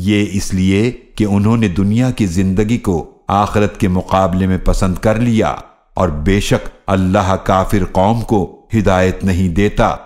یہ اس لیے کہ انہوں نے دنیا کی زندگی کو آخرت کے مقابلے میں پسند کر لیا اور بے شک اللہ کافر قوم کو ہدایت نہیں دیتا۔